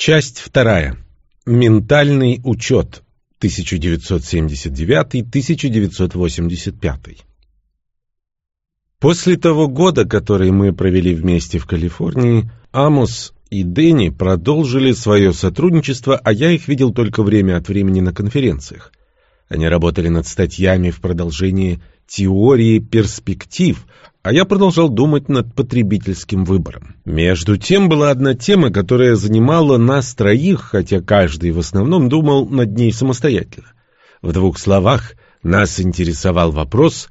Часть вторая. Ментальный учет. 1979-1985. После того года, который мы провели вместе в Калифорнии, Амос и Дэнни продолжили свое сотрудничество, а я их видел только время от времени на конференциях. Они работали над статьями в продолжении теории перспектив, а я продолжал думать над потребительским выбором. Между тем была одна тема, которая занимала нас троих, хотя каждый в основном думал над ней самостоятельно. В двух словах, нас интересовал вопрос,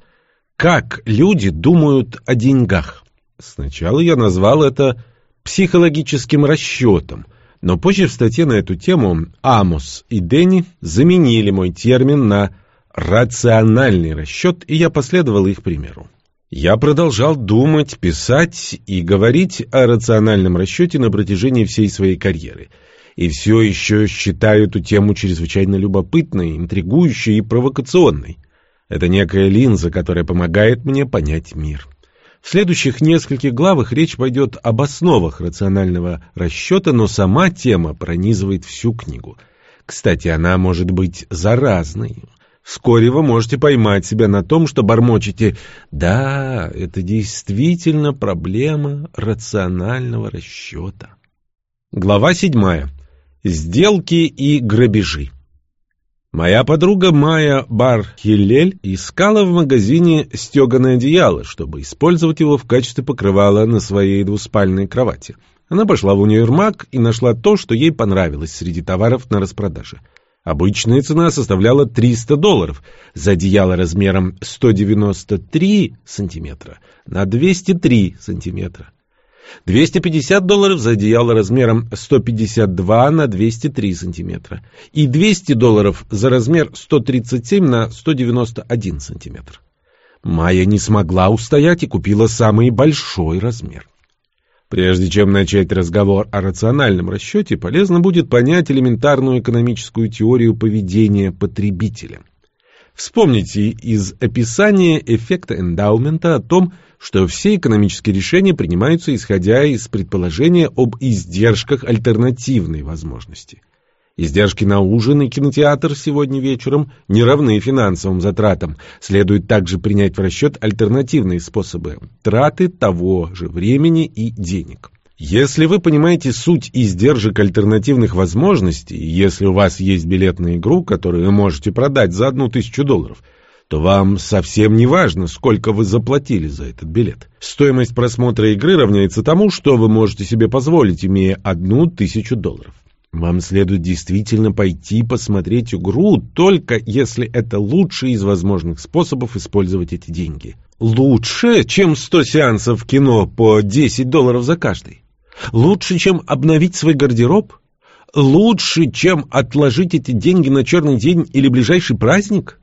как люди думают о деньгах. Сначала я назвал это психологическим расчетом, но позже в статье на эту тему Амос и Дэнни заменили мой термин на рациональный расчет, и я последовал их примеру. Я продолжал думать, писать и говорить о рациональном расчете на протяжении всей своей карьеры. И все еще считаю эту тему чрезвычайно любопытной, интригующей и провокационной. Это некая линза, которая помогает мне понять мир. В следующих нескольких главах речь пойдет об основах рационального расчета, но сама тема пронизывает всю книгу. Кстати, она может быть заразной. Вскоре вы можете поймать себя на том, что бормочете «Да, это действительно проблема рационального расчета». Глава седьмая. Сделки и грабежи. Моя подруга Майя Бар-Хиллель искала в магазине стеганое одеяло, чтобы использовать его в качестве покрывала на своей двуспальной кровати. Она пошла в универмаг и нашла то, что ей понравилось среди товаров на распродаже. Обычная цена составляла 300 долларов за одеяло размером 193 сантиметра на 203 сантиметра. 250 долларов за одеяло размером 152 на 203 сантиметра и 200 долларов за размер 137 на 191 сантиметр. Майя не смогла устоять и купила самый большой размер. Прежде чем начать разговор о рациональном расчете, полезно будет понять элементарную экономическую теорию поведения потребителя. Вспомните из описания эффекта эндаумента о том, что все экономические решения принимаются исходя из предположения об издержках альтернативной возможности. Издержки на ужин и кинотеатр сегодня вечером не равны финансовым затратам. Следует также принять в расчет альтернативные способы траты того же времени и денег. Если вы понимаете суть издержек альтернативных возможностей, если у вас есть билет на игру, которую вы можете продать за одну тысячу долларов, то вам совсем не важно, сколько вы заплатили за этот билет. Стоимость просмотра игры равняется тому, что вы можете себе позволить, имея одну тысячу долларов. Вам следует действительно пойти посмотреть игру, только если это лучший из возможных способов использовать эти деньги. Лучше, чем 100 сеансов кино по 10 долларов за каждый. Лучше, чем обновить свой гардероб? Лучше, чем отложить эти деньги на черный день или ближайший праздник?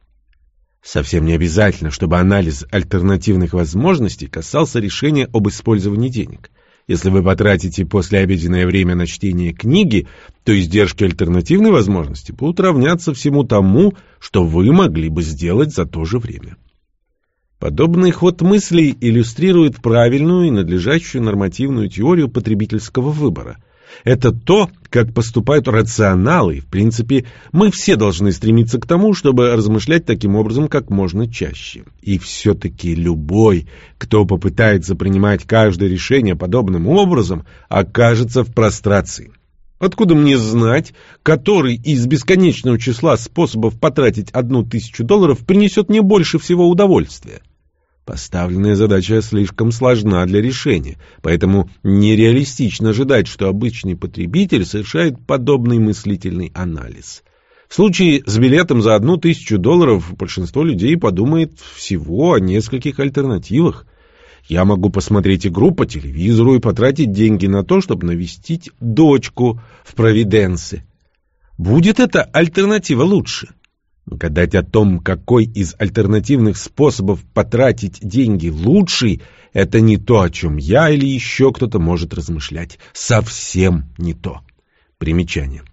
Совсем не обязательно, чтобы анализ альтернативных возможностей касался решения об использовании денег. Если вы потратите послеобеденное время на чтение книги, то издержки альтернативной возможности будут равняться всему тому, что вы могли бы сделать за то же время. Подобный ход мыслей иллюстрирует правильную и надлежащую нормативную теорию потребительского выбора. Это то, как поступают рационалы, и, в принципе, мы все должны стремиться к тому, чтобы размышлять таким образом как можно чаще. И все-таки любой, кто попытается принимать каждое решение подобным образом, окажется в прострации. Откуда мне знать, который из бесконечного числа способов потратить одну тысячу долларов принесет мне больше всего удовольствия? Поставленная задача слишком сложна для решения, поэтому нереалистично ожидать, что обычный потребитель совершает подобный мыслительный анализ. В случае с билетом за одну тысячу долларов большинство людей подумает всего о нескольких альтернативах. Я могу посмотреть игру по телевизору и потратить деньги на то, чтобы навестить дочку в Провиденсе. Будет эта альтернатива лучше? Гадать о том, какой из альтернативных способов потратить деньги лучший, это не то, о чем я или еще кто-то может размышлять. Совсем не то. Примечание.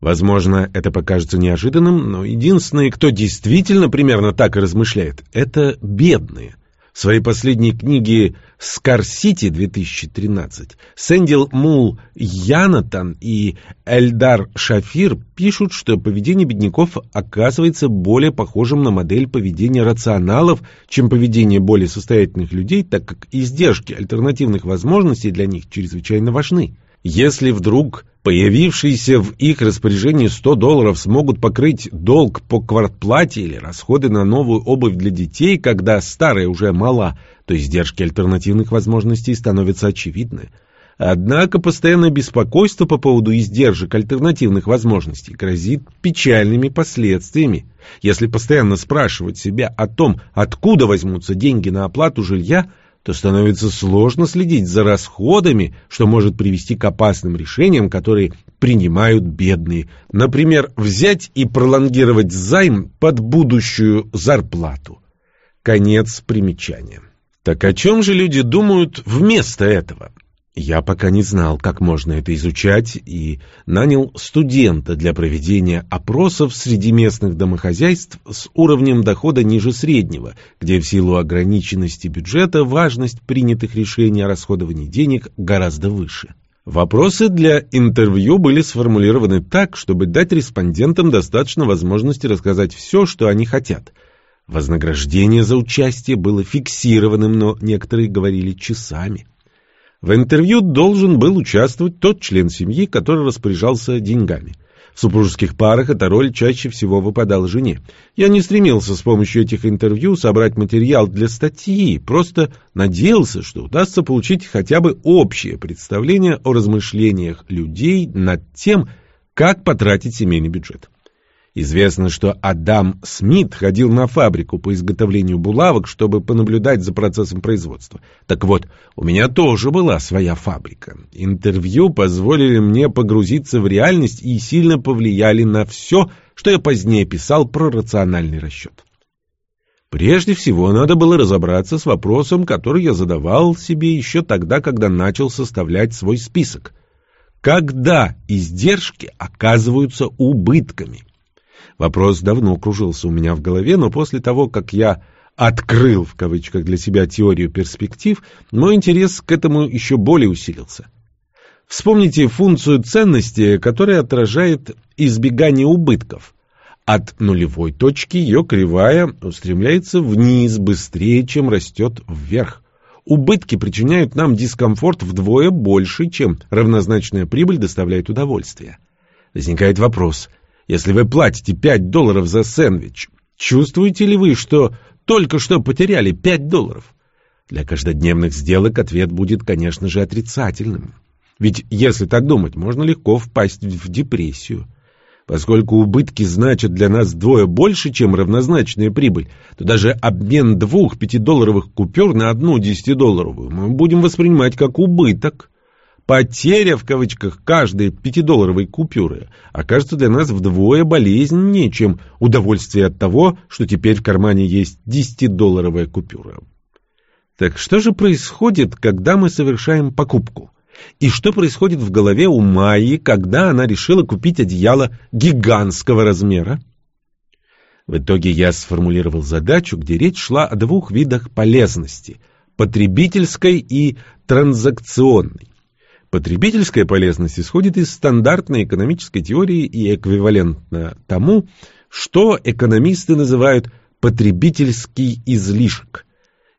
Возможно, это покажется неожиданным, но единственные, кто действительно примерно так и размышляет, это бедные. В своей последней книге «Скар-Сити» 2013 Сэндил Мул Янатан и Эльдар Шафир пишут, что поведение бедняков оказывается более похожим на модель поведения рационалов, чем поведение более состоятельных людей, так как издержки альтернативных возможностей для них чрезвычайно важны. Если вдруг появившиеся в их распоряжении 100 долларов смогут покрыть долг по квартплате или расходы на новую обувь для детей, когда старая уже мала, то издержки альтернативных возможностей становятся очевидны. Однако постоянное беспокойство по поводу издержек альтернативных возможностей грозит печальными последствиями. Если постоянно спрашивать себя о том, откуда возьмутся деньги на оплату жилья – то становится сложно следить за расходами, что может привести к опасным решениям, которые принимают бедные. Например, взять и пролонгировать займ под будущую зарплату. Конец примечания. Так о чем же люди думают вместо этого? Я пока не знал, как можно это изучать, и нанял студента для проведения опросов среди местных домохозяйств с уровнем дохода ниже среднего, где в силу ограниченности бюджета важность принятых решений о расходовании денег гораздо выше. Вопросы для интервью были сформулированы так, чтобы дать респондентам достаточно возможности рассказать все, что они хотят. Вознаграждение за участие было фиксированным, но некоторые говорили часами. В интервью должен был участвовать тот член семьи, который распоряжался деньгами. В супружеских парах эта роль чаще всего выпадала жене. Я не стремился с помощью этих интервью собрать материал для статьи, просто надеялся, что удастся получить хотя бы общее представление о размышлениях людей над тем, как потратить семейный бюджет. Известно, что Адам Смит ходил на фабрику по изготовлению булавок, чтобы понаблюдать за процессом производства. Так вот, у меня тоже была своя фабрика. Интервью позволили мне погрузиться в реальность и сильно повлияли на все, что я позднее писал про рациональный расчет. Прежде всего, надо было разобраться с вопросом, который я задавал себе еще тогда, когда начал составлять свой список. Когда издержки оказываются убытками? Вопрос давно кружился у меня в голове, но после того, как я «открыл» в кавычках для себя теорию перспектив, мой интерес к этому еще более усилился. Вспомните функцию ценности, которая отражает избегание убытков. От нулевой точки ее кривая устремляется вниз быстрее, чем растет вверх. Убытки причиняют нам дискомфорт вдвое больше, чем равнозначная прибыль доставляет удовольствие. Возникает вопрос – если вы платите 5 долларов за сэндвич, чувствуете ли вы, что только что потеряли 5 долларов? Для каждодневных сделок ответ будет, конечно же, отрицательным. Ведь если так думать, можно легко впасть в депрессию. Поскольку убытки значат для нас вдвое больше, чем равнозначная прибыль, то даже обмен двух пятидолларовых купюр на одну десятидолларовую мы будем воспринимать как убыток. Потеря, в кавычках, каждой пятидолларовой купюры окажется для нас вдвое болезненнее, чем удовольствие от того, что теперь в кармане есть десятидолларовая купюра. Так что же происходит, когда мы совершаем покупку? И что происходит в голове у Майи, когда она решила купить одеяло гигантского размера? В итоге я сформулировал задачу, где речь шла о двух видах полезности – потребительской и транзакционной. Потребительская полезность исходит из стандартной экономической теории и эквивалентна тому, что экономисты называют потребительский излишек.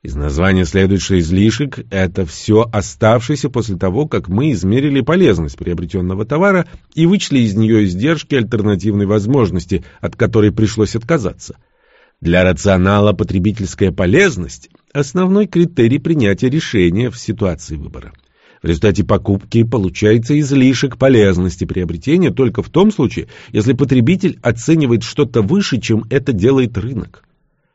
Из названия следует, что излишек – это все оставшееся после того, как мы измерили полезность приобретенного товара и вычли из нее издержки альтернативной возможности, от которой пришлось отказаться. Для рационала потребительская полезность – основной критерий принятия решения в ситуации выбора. В результате покупки получается излишек полезности приобретения только в том случае, если потребитель оценивает что-то выше, чем это делает рынок.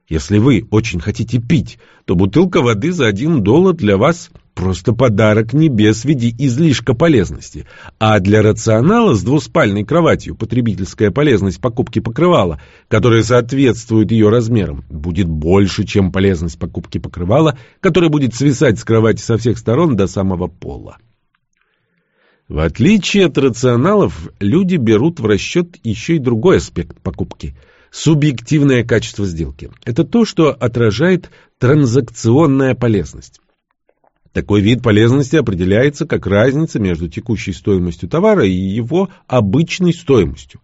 Если вы очень хотите пить, то бутылка воды за один доллар для вас просто подарок небес в виде излишка полезности. А для рационала с двуспальной кроватью потребительская полезность покупки покрывала, которая соответствует ее размерам, будет больше, чем полезность покупки покрывала, которая будет свисать с кровати со всех сторон до самого пола. В отличие от рационалов, люди берут в расчет еще и другой аспект покупки – Субъективное качество сделки – это то, что отражает Транзакционная полезность. Такой вид полезности определяется как разница между текущей стоимостью товара и его обычной стоимостью.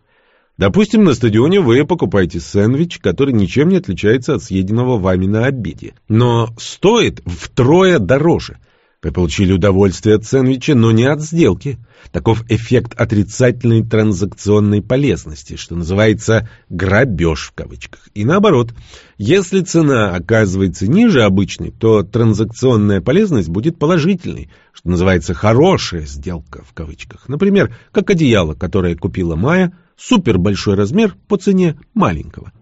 Допустим, на стадионе вы покупаете сэндвич, который ничем не отличается от съеденного вами на обеде, но стоит втрое дороже. Вы получили удовольствие от сэндвича, но не от сделки. Таков эффект отрицательной транзакционной полезности, что называется «грабеж» в кавычках. И наоборот, если цена оказывается ниже обычной, то транзакционная полезность будет положительной, что называется «хорошая сделка» в кавычках. Например, как одеяло, которое купила Майя, супер большой размер по цене маленького.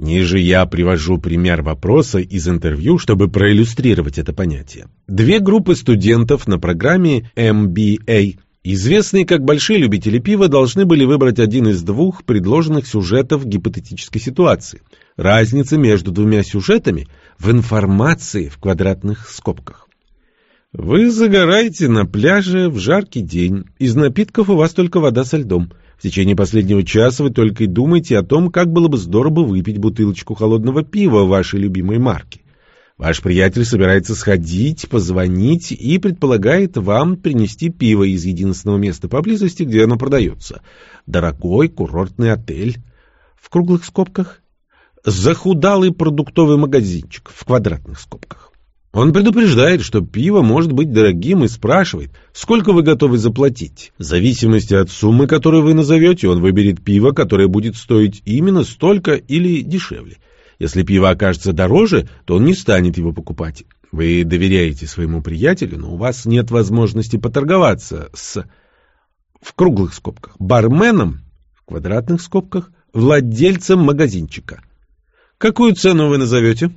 Ниже я привожу пример вопроса из интервью, чтобы проиллюстрировать это понятие. Две группы студентов на программе MBA, известные как большие любители пива, должны были выбрать один из двух предложенных сюжетов гипотетической ситуации. Разница между двумя сюжетами в информации в квадратных скобках. Вы загораете на пляже в жаркий день. Из напитков у вас только вода со льдом. В течение последнего часа вы только и думаете о том, как было бы здорово выпить бутылочку холодного пива вашей любимой марки. Ваш приятель собирается сходить, позвонить и предполагает вам принести пиво из единственного места поблизости, где оно продается. Дорогой курортный отель. В круглых скобках. Захудалый продуктовый магазинчик в квадратных скобках. Он предупреждает, что пиво может быть дорогим и спрашивает, сколько вы готовы заплатить. В зависимости от суммы, которую вы назовете, он выберет пиво, которое будет стоить именно столько или дешевле. Если пиво окажется дороже, то он не станет его покупать. Вы доверяете своему приятелю, но у вас нет возможности поторговаться с, в круглых скобках, барменом, в квадратных скобках, владельцем магазинчика. Какую цену вы назовете?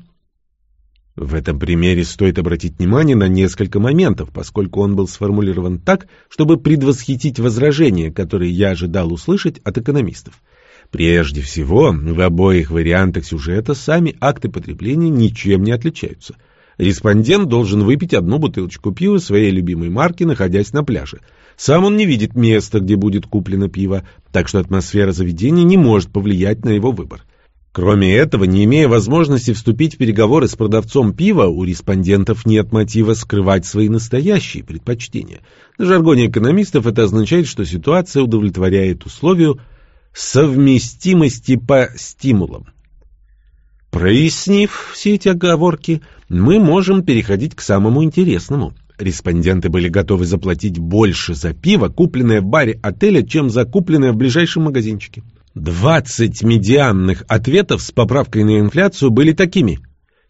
В этом примере стоит обратить внимание на несколько моментов, поскольку он был сформулирован так, чтобы предвосхитить возражения, которые я ожидал услышать от экономистов. Прежде всего, в обоих вариантах сюжета сами акты потребления ничем не отличаются. Респондент должен выпить одну бутылочку пива своей любимой марки, находясь на пляже. Сам он не видит места, где будет куплено пиво, так что атмосфера заведения не может повлиять на его выбор. Кроме этого, не имея возможности вступить в переговоры с продавцом пива, у респондентов нет мотива скрывать свои настоящие предпочтения. На жаргоне экономистов это означает, что ситуация удовлетворяет условию совместимости по стимулам. Прояснив все эти оговорки, мы можем переходить к самому интересному. Респонденты были готовы заплатить больше за пиво, купленное в баре отеля, чем за купленное в ближайшем магазинчике. 20 медианных ответов с поправкой на инфляцию были такими.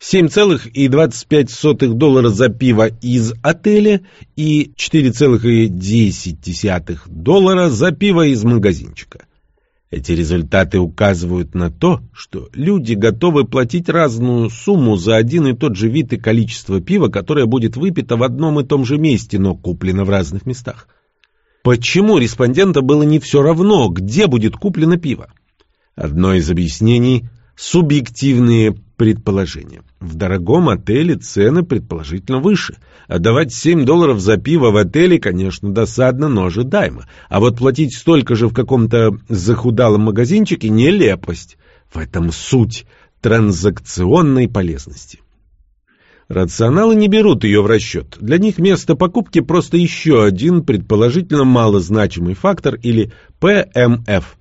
7,25 доллара за пиво из отеля и 4,10 доллара за пиво из магазинчика. Эти результаты указывают на то, что люди готовы платить разную сумму за один и тот же вид и количество пива, которое будет выпито в одном и том же месте, но куплено в разных местах. Почему респондента было не все равно, где будет куплено пиво? Одно из объяснений – субъективные предположения. В дорогом отеле цены предположительно выше. Отдавать 7 долларов за пиво в отеле, конечно, досадно, но ожидаемо. А вот платить столько же в каком-то захудалом магазинчике – нелепость. В этом суть транзакционной полезности. Рационалы не берут ее в расчет. Для них место покупки просто еще один предположительно малозначимый фактор или ПМФ.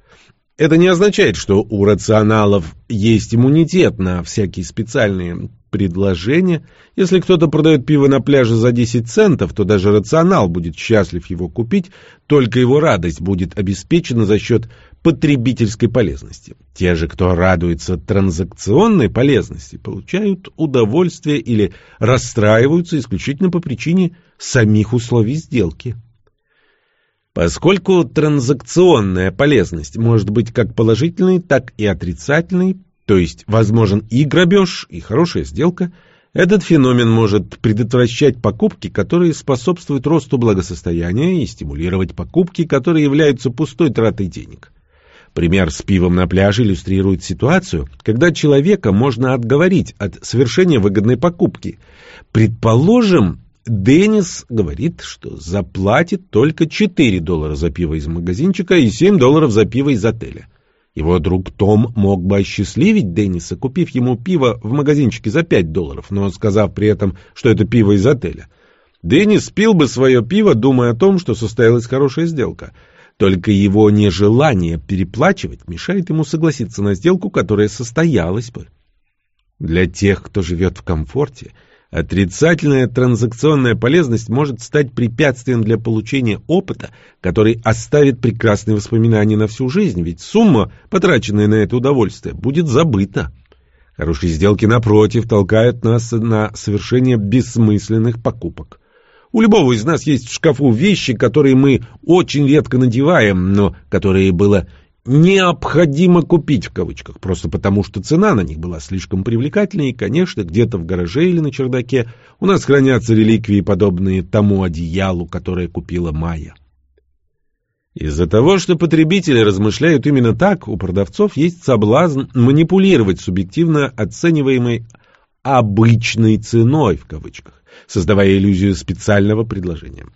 Это не означает, что у рационалов есть иммунитет на всякие специальные предложения. Если кто-то продает пиво на пляже за 10 центов, то даже рационал будет счастлив его купить, только его радость будет обеспечена за счет потребительской полезности. Те же, кто радуется транзакционной полезности, получают удовольствие или расстраиваются исключительно по причине самих условий сделки. Поскольку транзакционная полезность может быть как положительной, так и отрицательной, то есть возможен и грабеж, и хорошая сделка, этот феномен может предотвращать покупки, которые способствуют росту благосостояния, и стимулировать покупки, которые являются пустой тратой денег. Пример с пивом на пляже иллюстрирует ситуацию, когда человека можно отговорить от совершения выгодной покупки. Предположим, Деннис говорит, что заплатит только 4 доллара за пиво из магазинчика и 7 долларов за пиво из отеля. Его друг Том мог бы осчастливить Денниса, купив ему пиво в магазинчике за 5 долларов, но сказав при этом, что это пиво из отеля. Деннис пил бы свое пиво, думая о том, что состоялась хорошая сделка. Только его нежелание переплачивать мешает ему согласиться на сделку, которая состоялась бы. Для тех, кто живет в комфорте, отрицательная транзакционная полезность может стать препятствием для получения опыта, который оставит прекрасные воспоминания на всю жизнь, ведь сумма, потраченная на это удовольствие, будет забыта. Хорошие сделки, напротив, толкают нас на совершение бессмысленных покупок. У любого из нас есть в шкафу вещи, которые мы очень редко надеваем, но которые было необходимо купить в кавычках, просто потому что цена на них была слишком привлекательной, и, конечно, где-то в гараже или на чердаке у нас хранятся реликвии, подобные тому одеялу, которое купила Майя. Из-за того, что потребители размышляют именно так, у продавцов есть соблазн манипулировать субъективно оцениваемой «обычной ценой» в кавычках, создавая иллюзию специального предложения.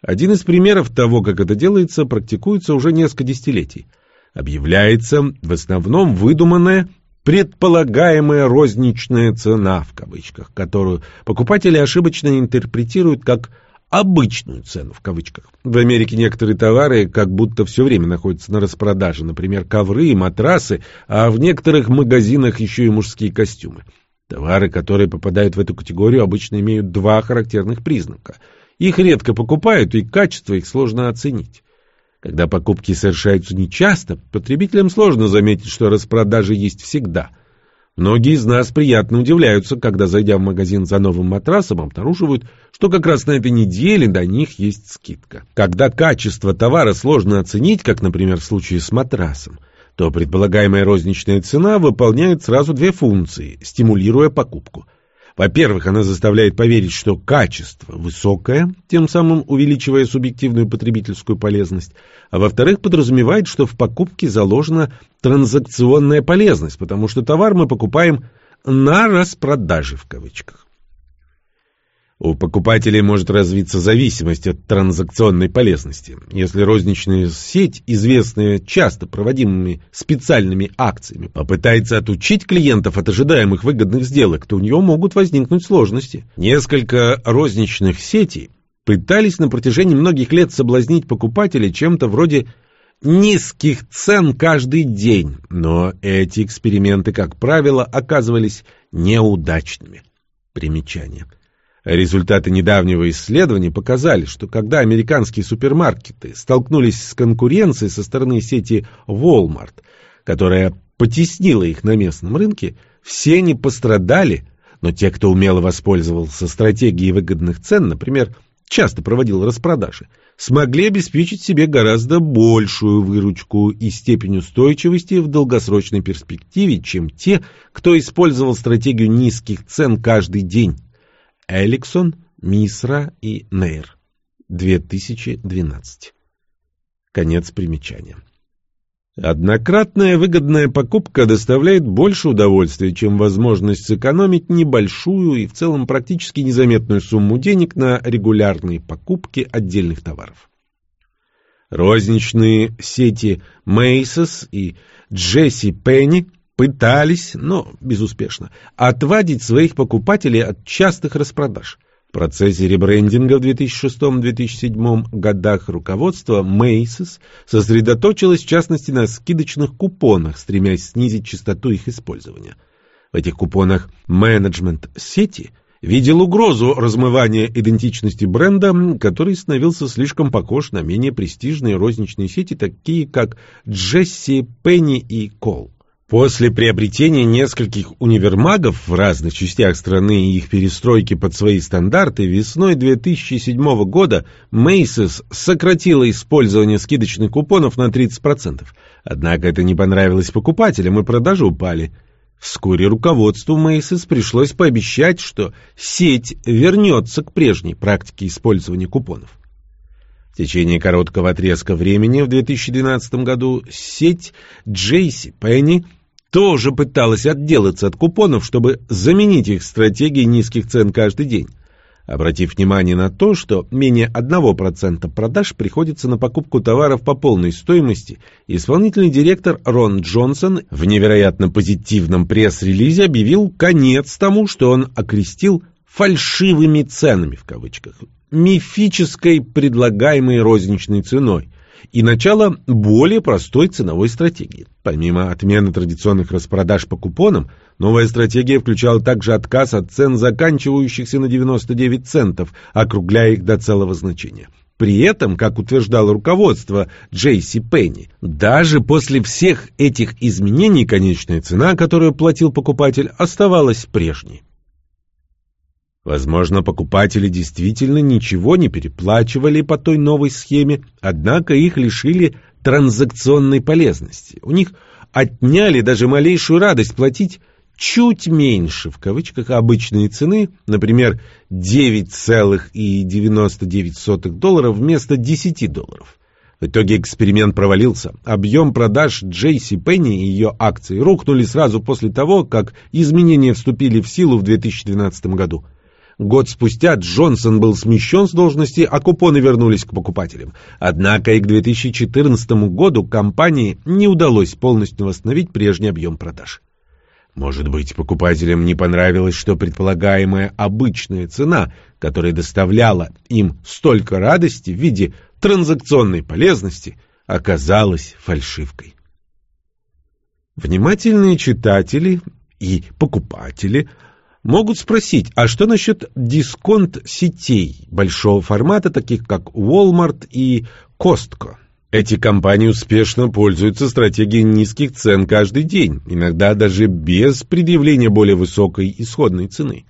Один из примеров того, как это делается, практикуется уже несколько десятилетий – объявляется в основном выдуманная предполагаемая розничная цена в кавычках, которую покупатели ошибочно интерпретируют как обычную цену в кавычках. В Америке некоторые товары как будто все время находятся на распродаже, например, ковры и матрасы, а в некоторых магазинах еще и мужские костюмы. Товары, которые попадают в эту категорию, обычно имеют два характерных признака. Их редко покупают, и качество их сложно оценить. Когда покупки совершаются нечасто, потребителям сложно заметить, что распродажи есть всегда. Многие из нас приятно удивляются, когда, зайдя в магазин за новым матрасом, обнаруживают, что как раз на этой неделе до них есть скидка. Когда качество товара сложно оценить, как, например, в случае с матрасом, то предполагаемая розничная цена выполняет сразу две функции, стимулируя покупку – во-первых, она заставляет поверить, что качество высокое, тем самым увеличивая субъективную потребительскую полезность, а во-вторых, подразумевает, что в покупке заложена транзакционная полезность, потому что товар мы покупаем на распродаже в кавычках. У покупателей может развиться зависимость от транзакционной полезности. Если розничная сеть, известная часто проводимыми специальными акциями, попытается отучить клиентов от ожидаемых выгодных сделок, то у нее могут возникнуть сложности. Несколько розничных сетей пытались на протяжении многих лет соблазнить покупателей чем-то вроде низких цен каждый день, но эти эксперименты, как правило, оказывались неудачными. Примечание. Результаты недавнего исследования показали, что когда американские супермаркеты столкнулись с конкуренцией со стороны сети Walmart, которая потеснила их на местном рынке, все не пострадали, но те, кто умело воспользовался стратегией выгодных цен, например, часто проводил распродажи, смогли обеспечить себе гораздо большую выручку и степень устойчивости в долгосрочной перспективе, чем те, кто использовал стратегию низких цен каждый день. Эликсон, Мисра и Нейр. 2012. Конец примечания. Однократная выгодная покупка доставляет больше удовольствия, чем возможность сэкономить небольшую и в целом практически незаметную сумму денег на регулярные покупки отдельных товаров. Розничные сети Macy's и Джесси Пенни пытались, но безуспешно, отвадить своих покупателей от частых распродаж. В процессе ребрендинга в 2006-2007 годах руководство Macy's сосредоточилось в частности на скидочных купонах, стремясь снизить частоту их использования. В этих купонах менеджмент сети видел угрозу размывания идентичности бренда, который становился слишком похож на менее престижные розничные сети, такие как Джесси, Пенни и Кол. После приобретения нескольких универмагов в разных частях страны и их перестройки под свои стандарты, весной 2007 года Macy's сократила использование скидочных купонов на 30%. Однако это не понравилось покупателям, и продажи упали. Вскоре руководству Macy's пришлось пообещать, что сеть вернется к прежней практике использования купонов. В течение короткого отрезка времени в 2012 году сеть Джейси Пенни – тоже пыталась отделаться от купонов, чтобы заменить их стратегией низких цен каждый день. обратив внимание на то, что менее 1% продаж приходится на покупку товаров по полной стоимости, исполнительный директор Рон Джонсон в невероятно позитивном пресс-релизе объявил конец тому, что он окрестил «фальшивыми ценами» в кавычках, мифической предлагаемой розничной ценой – и начало более простой ценовой стратегии. Помимо отмены традиционных распродаж по купонам, новая стратегия включала также отказ от цен, заканчивающихся на 99 центов, округляя их до целого значения. При этом, как утверждало руководство Джейси Пенни, даже после всех этих изменений конечная цена, которую платил покупатель, оставалась прежней. Возможно, покупатели действительно ничего не переплачивали по той новой схеме, однако их лишили транзакционной полезности. У них отняли даже малейшую радость платить чуть меньше, в кавычках, обычные цены, например, 9,99 долларов вместо 10 долларов. В итоге эксперимент провалился. Объем продаж Джейси Пенни и ее акции рухнули сразу после того, как изменения вступили в силу в 2012 году. Год спустя Джонсон был смещен с должности, а купоны вернулись к покупателям. Однако и к 2014 году компании не удалось полностью восстановить прежний объем продаж. Может быть, покупателям не понравилось, что предполагаемая обычная цена, которая доставляла им столько радости в виде транзакционной полезности, оказалась фальшивкой. Внимательные читатели и покупатели – Могут спросить, а что насчет дисконт-сетей большого формата, таких как Walmart и Costco? Эти компании успешно пользуются стратегией низких цен каждый день, иногда даже без предъявления более высокой исходной цены.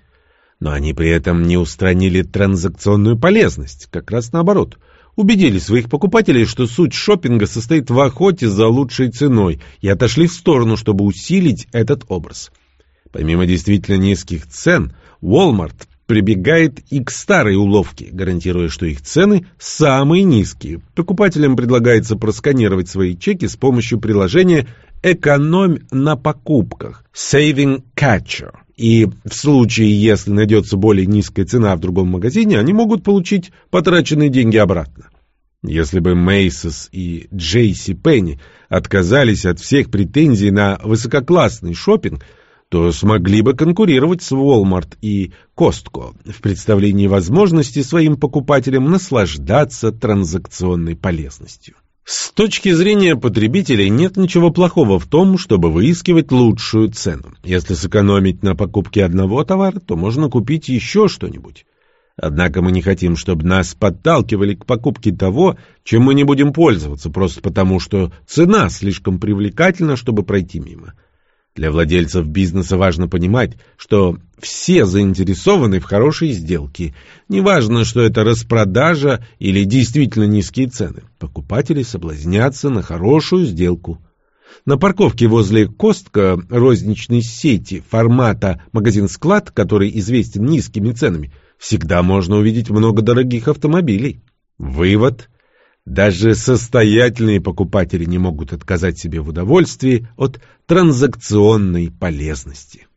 Но они при этом не устранили транзакционную полезность, как раз наоборот. Убедили своих покупателей, что суть шопинга состоит в охоте за лучшей ценой, и отошли в сторону, чтобы усилить этот образ. Помимо действительно низких цен, Walmart прибегает и к старой уловке, гарантируя, что их цены самые низкие. Покупателям предлагается просканировать свои чеки с помощью приложения «Экономь на покупках» Saving Catcher. И в случае, если найдется более низкая цена в другом магазине, они могут получить потраченные деньги обратно. Если бы Мейсос и Джейси Пенни отказались от всех претензий на высококлассный шопинг, то смогли бы конкурировать с Walmart и Costco в представлении возможности своим покупателям наслаждаться транзакционной полезностью. С точки зрения потребителей нет ничего плохого в том, чтобы выискивать лучшую цену. Если сэкономить на покупке одного товара, то можно купить еще что-нибудь. Однако мы не хотим, чтобы нас подталкивали к покупке того, чем мы не будем пользоваться, просто потому что цена слишком привлекательна, чтобы пройти мимо. Для владельцев бизнеса важно понимать, что все заинтересованы в хорошей сделке. Неважно, что это распродажа или действительно низкие цены. Покупатели соблазнятся на хорошую сделку. На парковке возле Костка розничной сети формата магазин-склад, который известен низкими ценами, всегда можно увидеть много дорогих автомобилей. Вывод – даже состоятельные покупатели не могут отказать себе в удовольствии от транзакционной полезности.